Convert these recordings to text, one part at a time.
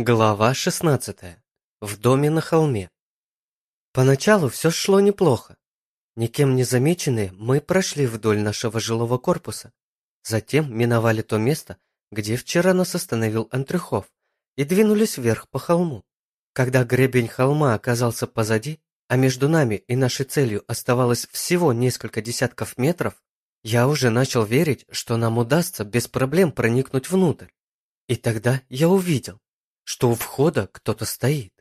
Глава 16. В доме на холме. Поначалу все шло неплохо. Никем не замеченные, мы прошли вдоль нашего жилого корпуса. Затем миновали то место, где вчера нас остановил Антрюхов, и двинулись вверх по холму. Когда гребень холма оказался позади, а между нами и нашей целью оставалось всего несколько десятков метров, я уже начал верить, что нам удастся без проблем проникнуть внутрь. И тогда я увидел, что у входа кто-то стоит.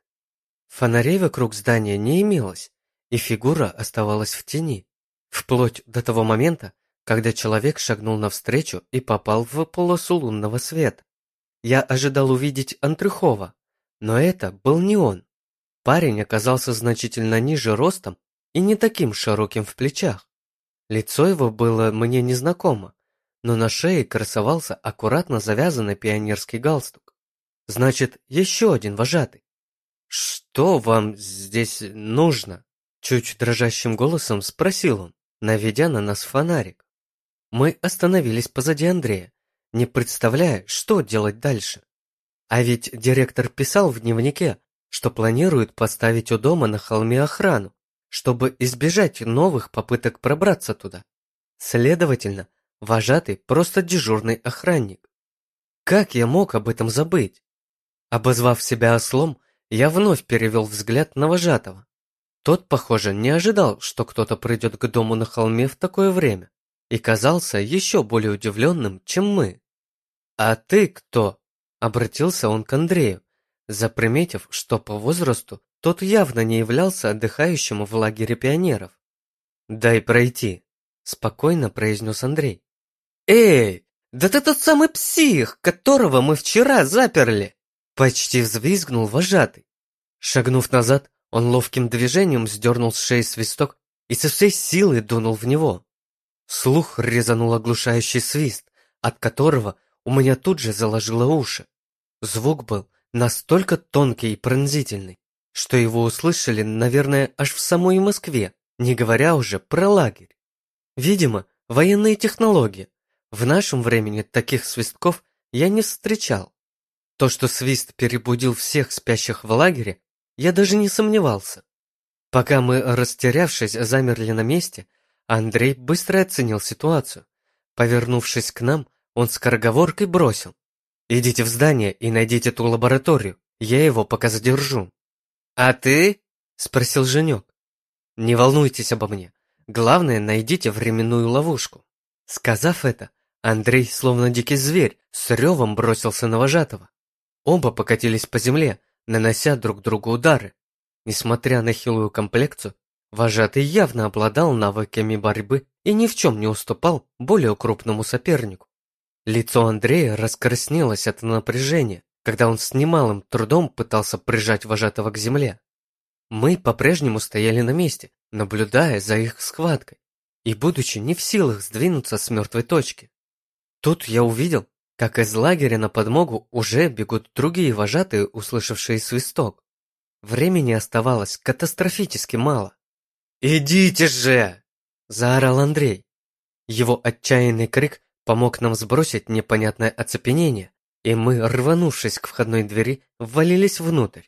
Фонарей вокруг здания не имелось, и фигура оставалась в тени, вплоть до того момента, когда человек шагнул навстречу и попал в полосу лунного света. Я ожидал увидеть Антрюхова, но это был не он. Парень оказался значительно ниже ростом и не таким широким в плечах. Лицо его было мне незнакомо, но на шее красовался аккуратно завязанный пионерский галстук. Значит, еще один вожатый. Что вам здесь нужно? Чуть дрожащим голосом спросил он, наведя на нас фонарик. Мы остановились позади Андрея, не представляя, что делать дальше. А ведь директор писал в дневнике, что планирует поставить у дома на холме охрану, чтобы избежать новых попыток пробраться туда. Следовательно, вожатый просто дежурный охранник. Как я мог об этом забыть? Обозвав себя ослом, я вновь перевел взгляд на вожатого. Тот, похоже, не ожидал, что кто-то придет к дому на холме в такое время, и казался еще более удивленным, чем мы. «А ты кто?» – обратился он к Андрею, заприметив, что по возрасту тот явно не являлся отдыхающим в лагере пионеров. «Дай пройти», – спокойно произнес Андрей. «Эй, да ты тот самый псих, которого мы вчера заперли!» Почти взвизгнул вожатый. Шагнув назад, он ловким движением сдернул с шеи свисток и со всей силы дунул в него. Слух резанул оглушающий свист, от которого у меня тут же заложило уши. Звук был настолько тонкий и пронзительный, что его услышали, наверное, аж в самой Москве, не говоря уже про лагерь. Видимо, военные технологии. В нашем времени таких свистков я не встречал. То, что свист перебудил всех спящих в лагере, я даже не сомневался. Пока мы, растерявшись, замерли на месте, Андрей быстро оценил ситуацию. Повернувшись к нам, он скороговоркой бросил. «Идите в здание и найдите ту лабораторию, я его пока задержу». «А ты?» – спросил Женек. «Не волнуйтесь обо мне. Главное, найдите временную ловушку». Сказав это, Андрей, словно дикий зверь, с ревом бросился на вожатого. Оба покатились по земле, нанося друг другу удары. Несмотря на хилую комплекцию, вожатый явно обладал навыками борьбы и ни в чем не уступал более крупному сопернику. Лицо Андрея раскраснелось от напряжения, когда он с немалым трудом пытался прижать вожатого к земле. Мы по-прежнему стояли на месте, наблюдая за их схваткой и будучи не в силах сдвинуться с мертвой точки. Тут я увидел, как из лагеря на подмогу уже бегут другие вожатые, услышавшие свисток. Времени оставалось катастрофически мало. «Идите же!» – заорал Андрей. Его отчаянный крик помог нам сбросить непонятное оцепенение, и мы, рванувшись к входной двери, ввалились внутрь.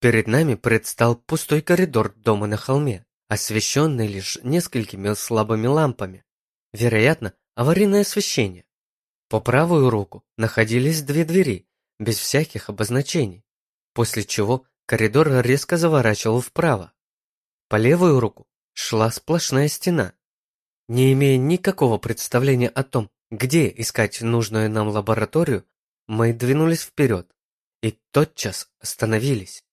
Перед нами предстал пустой коридор дома на холме, освещенный лишь несколькими слабыми лампами. Вероятно, аварийное освещение. По правую руку находились две двери, без всяких обозначений, после чего коридор резко заворачивал вправо. По левую руку шла сплошная стена. Не имея никакого представления о том, где искать нужную нам лабораторию, мы двинулись вперед и тотчас остановились.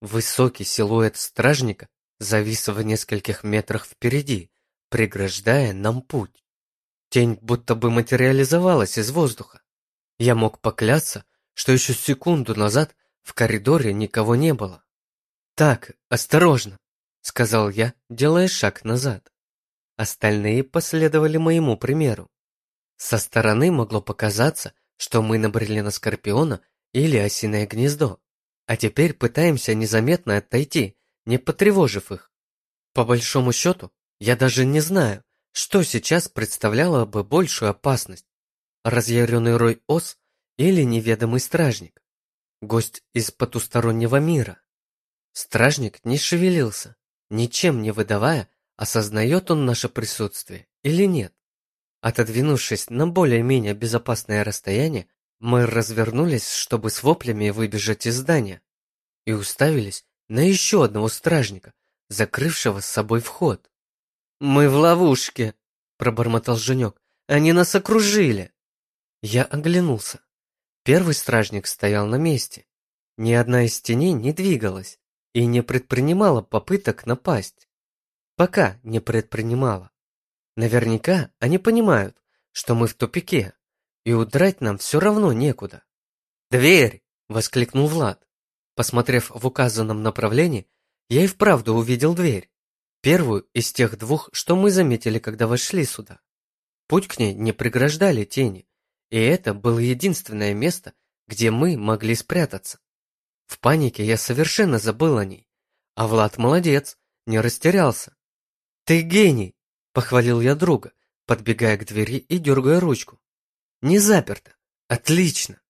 Высокий силуэт стражника завис в нескольких метрах впереди, преграждая нам путь. Тень будто бы материализовалась из воздуха. Я мог поклясться, что еще секунду назад в коридоре никого не было. «Так, осторожно», — сказал я, делая шаг назад. Остальные последовали моему примеру. Со стороны могло показаться, что мы набрели на скорпиона или осиное гнездо, а теперь пытаемся незаметно отойти, не потревожив их. По большому счету, я даже не знаю, что сейчас представляло бы большую опасность? Разъяренный рой ос или неведомый стражник? Гость из потустороннего мира. Стражник не шевелился, ничем не выдавая, осознает он наше присутствие или нет. Отодвинувшись на более-менее безопасное расстояние, мы развернулись, чтобы с воплями выбежать из здания, и уставились на еще одного стражника, закрывшего с собой вход. «Мы в ловушке!» – пробормотал Женек. «Они нас окружили!» Я оглянулся. Первый стражник стоял на месте. Ни одна из теней не двигалась и не предпринимала попыток напасть. Пока не предпринимала. Наверняка они понимают, что мы в тупике, и удрать нам все равно некуда. «Дверь!» – воскликнул Влад. Посмотрев в указанном направлении, я и вправду увидел дверь. Первую из тех двух, что мы заметили, когда вошли сюда. Путь к ней не преграждали тени, и это было единственное место, где мы могли спрятаться. В панике я совершенно забыл о ней, а Влад молодец, не растерялся. «Ты гений!» – похвалил я друга, подбегая к двери и дергая ручку. «Не заперто! Отлично!»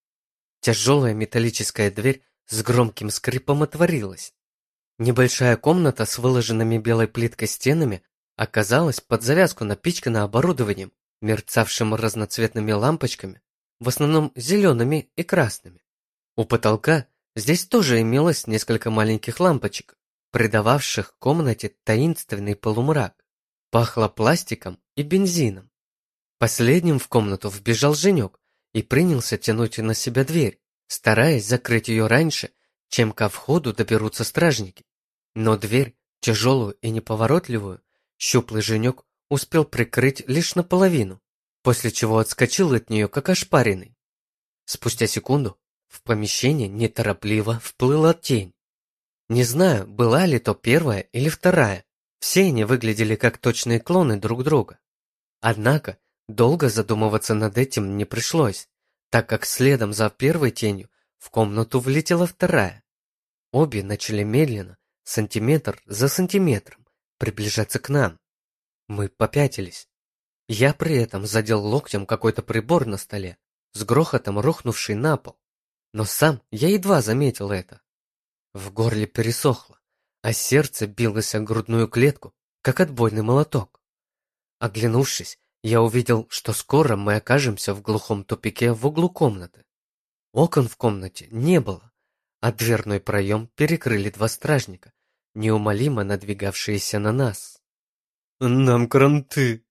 Тяжелая металлическая дверь с громким скрипом отворилась. Небольшая комната с выложенными белой плиткой стенами оказалась под завязку напичкана оборудованием, мерцавшим разноцветными лампочками, в основном зелеными и красными. У потолка здесь тоже имелось несколько маленьких лампочек, придававших комнате таинственный полумрак. Пахло пластиком и бензином. Последним в комнату вбежал Женек и принялся тянуть на себя дверь, стараясь закрыть ее раньше, чем ко входу доберутся стражники. Но дверь, тяжелую и неповоротливую, щуплый Женек успел прикрыть лишь наполовину, после чего отскочил от нее, как ошпаренный. Спустя секунду в помещение неторопливо вплыла тень. Не знаю, была ли то первая или вторая, все они выглядели как точные клоны друг друга. Однако, долго задумываться над этим не пришлось, так как следом за первой тенью в комнату влетела вторая. Обе начали медленно, сантиметр за сантиметром, приближаться к нам. Мы попятились. Я при этом задел локтем какой-то прибор на столе, с грохотом рухнувший на пол. Но сам я едва заметил это. В горле пересохло, а сердце билось о грудную клетку, как отбойный молоток. Оглянувшись, я увидел, что скоро мы окажемся в глухом тупике в углу комнаты. Окон в комнате не было, а дверной проем перекрыли два стражника, неумолимо надвигавшиеся на нас. «Нам кранты!»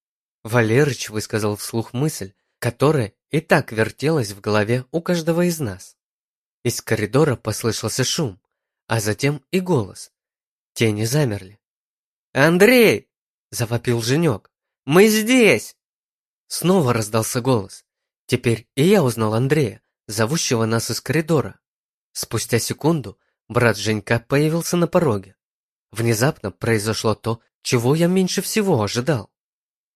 Валерыч высказал вслух мысль, которая и так вертелась в голове у каждого из нас. Из коридора послышался шум, а затем и голос. Тени замерли. «Андрей!» – завопил Женек. «Мы здесь!» Снова раздался голос. Теперь и я узнал Андрея, зовущего нас из коридора. Спустя секунду брат Женька появился на пороге. Внезапно произошло то, чего я меньше всего ожидал.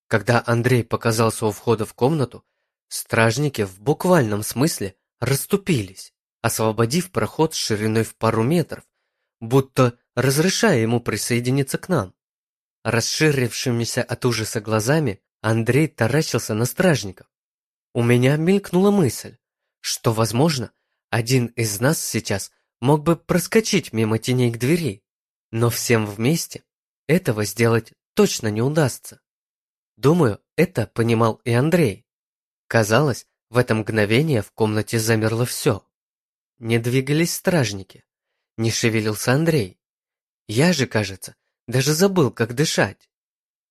Когда Андрей показался у входа в комнату, стражники в буквальном смысле расступились, освободив проход шириной в пару метров, будто разрешая ему присоединиться к нам. Расширившимися от ужаса глазами Андрей таращился на стражников. У меня мелькнула мысль, что, возможно, один из нас сейчас мог бы проскочить мимо теней к двери, но всем вместе этого сделать точно не удастся. Думаю, это понимал и Андрей. Казалось, в это мгновение в комнате замерло все. Не двигались стражники, не шевелился Андрей. Я же, кажется, даже забыл, как дышать.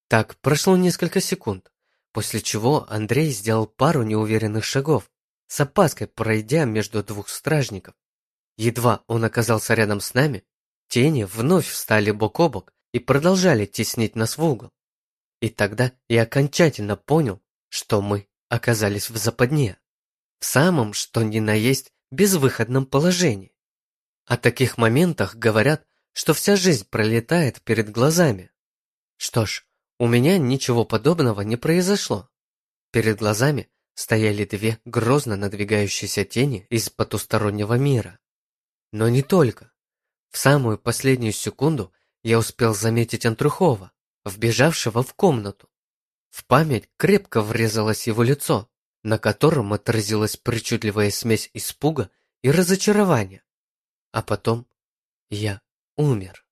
Так прошло несколько секунд, после чего Андрей сделал пару неуверенных шагов, с опаской пройдя между двух стражников. Едва он оказался рядом с нами, тени вновь встали бок о бок и продолжали теснить нас в угол. И тогда я окончательно понял, что мы оказались в западне, в самом что ни на есть безвыходном положении. О таких моментах говорят, что вся жизнь пролетает перед глазами. Что ж, у меня ничего подобного не произошло. Перед глазами стояли две грозно надвигающиеся тени из потустороннего мира. Но не только. В самую последнюю секунду я успел заметить Антрухова, вбежавшего в комнату. В память крепко врезалось его лицо, на котором отразилась причудливая смесь испуга и разочарования. А потом я умер.